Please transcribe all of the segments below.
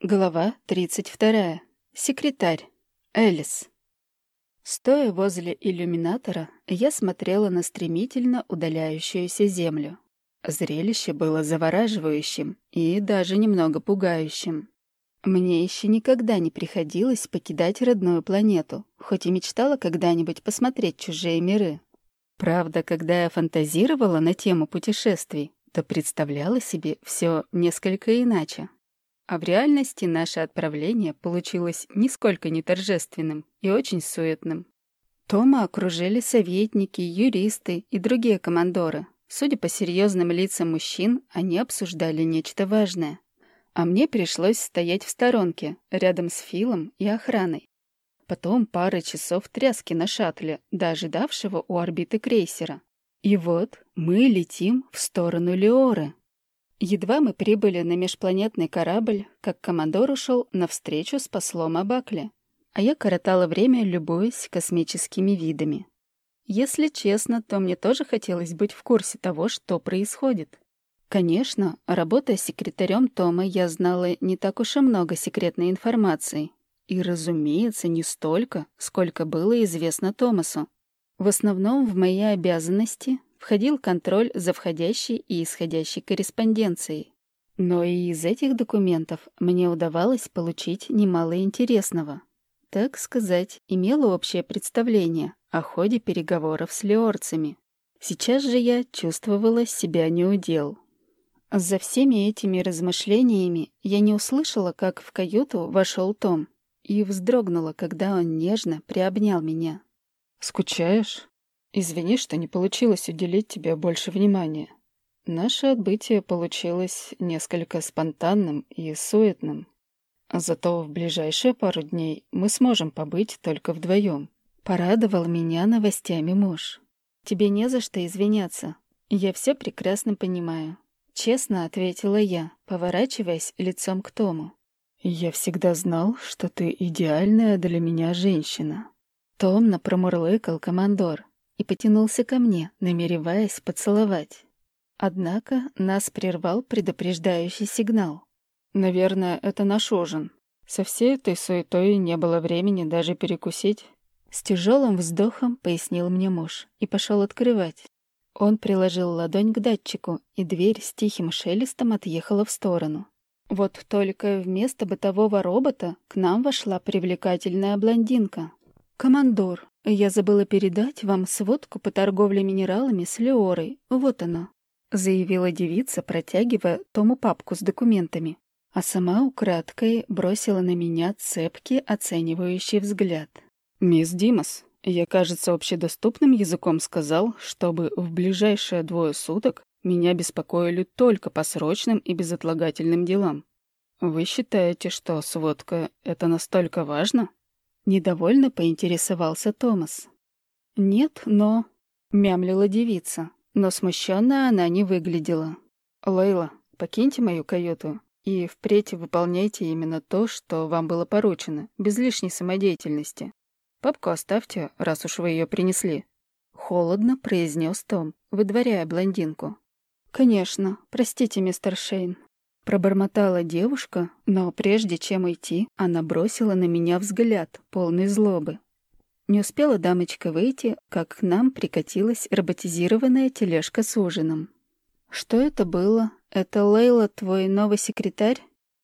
Глава 32. Секретарь. Элис. Стоя возле иллюминатора, я смотрела на стремительно удаляющуюся Землю. Зрелище было завораживающим и даже немного пугающим. Мне еще никогда не приходилось покидать родную планету, хоть и мечтала когда-нибудь посмотреть чужие миры. Правда, когда я фантазировала на тему путешествий, то представляла себе все несколько иначе. А в реальности наше отправление получилось нисколько не торжественным и очень суетным. Тома окружили советники, юристы и другие командоры. Судя по серьезным лицам мужчин, они обсуждали нечто важное. А мне пришлось стоять в сторонке, рядом с Филом и охраной. Потом пара часов тряски на шаттле, до ожидавшего у орбиты крейсера. И вот мы летим в сторону Леоры. Едва мы прибыли на межпланетный корабль, как командор ушел навстречу с послом Абакли, а я коротала время, любуясь космическими видами. Если честно, то мне тоже хотелось быть в курсе того, что происходит. Конечно, работая секретарем Тома, я знала не так уж и много секретной информации. И, разумеется, не столько, сколько было известно Томасу. В основном в мои обязанности входил контроль за входящей и исходящей корреспонденцией. Но и из этих документов мне удавалось получить немало интересного. Так сказать, имела общее представление о ходе переговоров с леорцами. Сейчас же я чувствовала себя неудел. За всеми этими размышлениями я не услышала, как в каюту вошел Том, и вздрогнула, когда он нежно приобнял меня. «Скучаешь?» Извини, что не получилось уделить тебе больше внимания. Наше отбытие получилось несколько спонтанным и суетным. Зато в ближайшие пару дней мы сможем побыть только вдвоем. Порадовал меня новостями муж. Тебе не за что извиняться. Я все прекрасно понимаю. Честно ответила я, поворачиваясь лицом к Тому. Я всегда знал, что ты идеальная для меня женщина. Томно промурлыкал командор и потянулся ко мне, намереваясь поцеловать. Однако нас прервал предупреждающий сигнал. «Наверное, это наш ужин. Со всей этой суетой не было времени даже перекусить». С тяжелым вздохом пояснил мне муж и пошел открывать. Он приложил ладонь к датчику, и дверь с тихим шелестом отъехала в сторону. Вот только вместо бытового робота к нам вошла привлекательная блондинка. «Командор, я забыла передать вам сводку по торговле минералами с Леорой. Вот она», — заявила девица, протягивая Тому папку с документами, а сама украдкой бросила на меня цепкий оценивающий взгляд. «Мисс Димас, я, кажется, общедоступным языком сказал, чтобы в ближайшие двое суток меня беспокоили только по срочным и безотлагательным делам. Вы считаете, что сводка — это настолько важно?» Недовольно поинтересовался Томас. «Нет, но...» — мямлила девица, но смущенно она не выглядела. «Лейла, покиньте мою каюту и впредь выполняйте именно то, что вам было поручено, без лишней самодеятельности. Папку оставьте, раз уж вы ее принесли». Холодно произнес Том, выдворяя блондинку. «Конечно, простите, мистер Шейн, Пробормотала девушка, но прежде чем уйти, она бросила на меня взгляд, полный злобы. Не успела дамочка выйти, как к нам прикатилась роботизированная тележка с ужином. «Что это было? Это Лейла, твой новый секретарь?»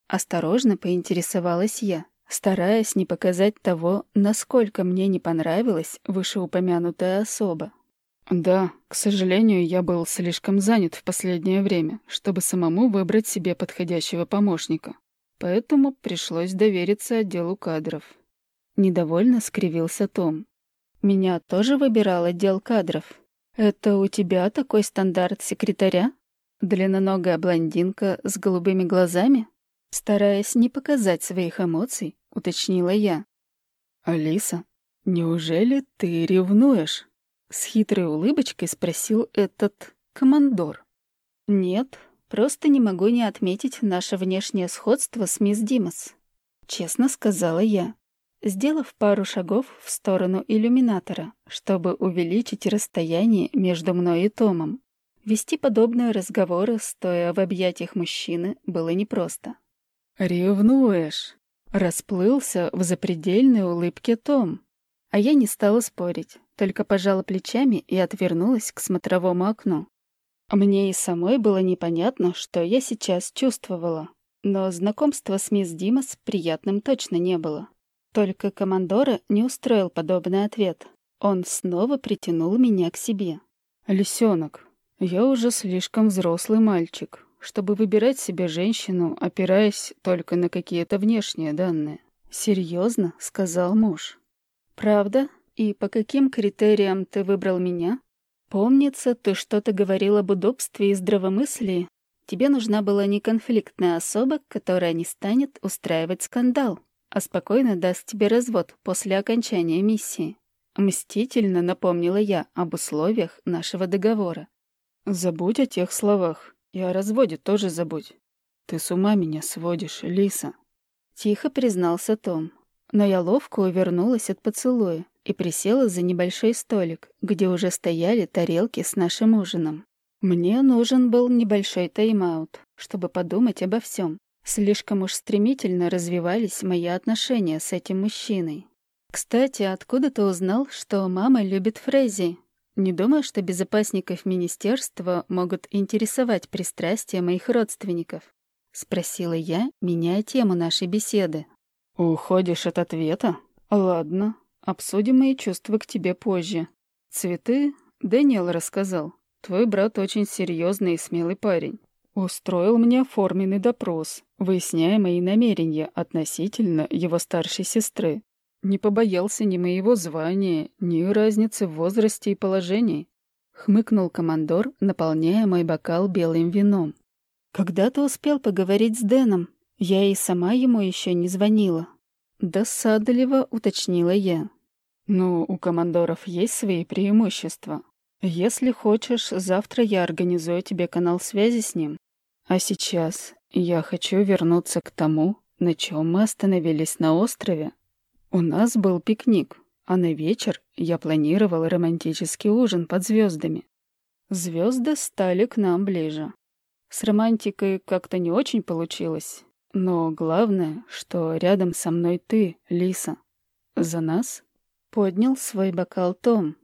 Осторожно поинтересовалась я, стараясь не показать того, насколько мне не понравилась вышеупомянутая особа. Да, к сожалению, я был слишком занят в последнее время, чтобы самому выбрать себе подходящего помощника. Поэтому пришлось довериться отделу кадров. Недовольно скривился Том. Меня тоже выбирал отдел кадров. Это у тебя такой стандарт секретаря? Длинноногая блондинка с голубыми глазами? Стараясь не показать своих эмоций, уточнила я. «Алиса, неужели ты ревнуешь?» С хитрой улыбочкой спросил этот командор. «Нет, просто не могу не отметить наше внешнее сходство с мисс Димас», — честно сказала я, сделав пару шагов в сторону иллюминатора, чтобы увеличить расстояние между мной и Томом. Вести подобные разговоры, стоя в объятиях мужчины, было непросто. «Ревнуешь!» Расплылся в запредельной улыбке Том. А я не стала спорить, только пожала плечами и отвернулась к смотровому окну. Мне и самой было непонятно, что я сейчас чувствовала. Но знакомство с мисс Димас приятным точно не было. Только командора не устроил подобный ответ. Он снова притянул меня к себе. «Лисенок, я уже слишком взрослый мальчик, чтобы выбирать себе женщину, опираясь только на какие-то внешние данные». «Серьезно?» — сказал муж. «Правда? И по каким критериям ты выбрал меня?» «Помнится, ты что-то говорил об удобстве и здравомыслии. Тебе нужна была не конфликтная особа, которая не станет устраивать скандал, а спокойно даст тебе развод после окончания миссии». Мстительно напомнила я об условиях нашего договора. «Забудь о тех словах. И о разводе тоже забудь. Ты с ума меня сводишь, Лиса». Тихо признался Том. Но я ловко увернулась от поцелуя и присела за небольшой столик, где уже стояли тарелки с нашим ужином. Мне нужен был небольшой тайм-аут, чтобы подумать обо всем. Слишком уж стремительно развивались мои отношения с этим мужчиной. Кстати, откуда ты узнал, что мама любит Фрейзи? Не думаю, что безопасников министерства могут интересовать пристрастия моих родственников. Спросила я, меняя тему нашей беседы. Уходишь от ответа? Ладно, Обсудим мои чувства к тебе позже. Цветы Дэниел рассказал. Твой брат очень серьезный и смелый парень. Устроил мне оформленный допрос, выясняя мои намерения относительно его старшей сестры. Не побоялся ни моего звания, ни разницы в возрасте и положении. Хмыкнул командор, наполняя мой бокал белым вином. «Когда ты успел поговорить с Дэном? Я и сама ему еще не звонила». Досадливо уточнила я. «Ну, у командоров есть свои преимущества. Если хочешь, завтра я организую тебе канал связи с ним. А сейчас я хочу вернуться к тому, на чем мы остановились на острове. У нас был пикник, а на вечер я планировал романтический ужин под звездами. Звезды стали к нам ближе. С романтикой как-то не очень получилось, но главное, что рядом со мной ты, Лиса. За нас Поднял свой бокал Том.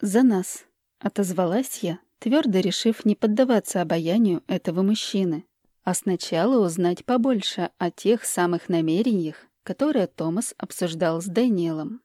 «За нас», — отозвалась я, твердо решив не поддаваться обаянию этого мужчины, а сначала узнать побольше о тех самых намерениях, которые Томас обсуждал с Дэниелом.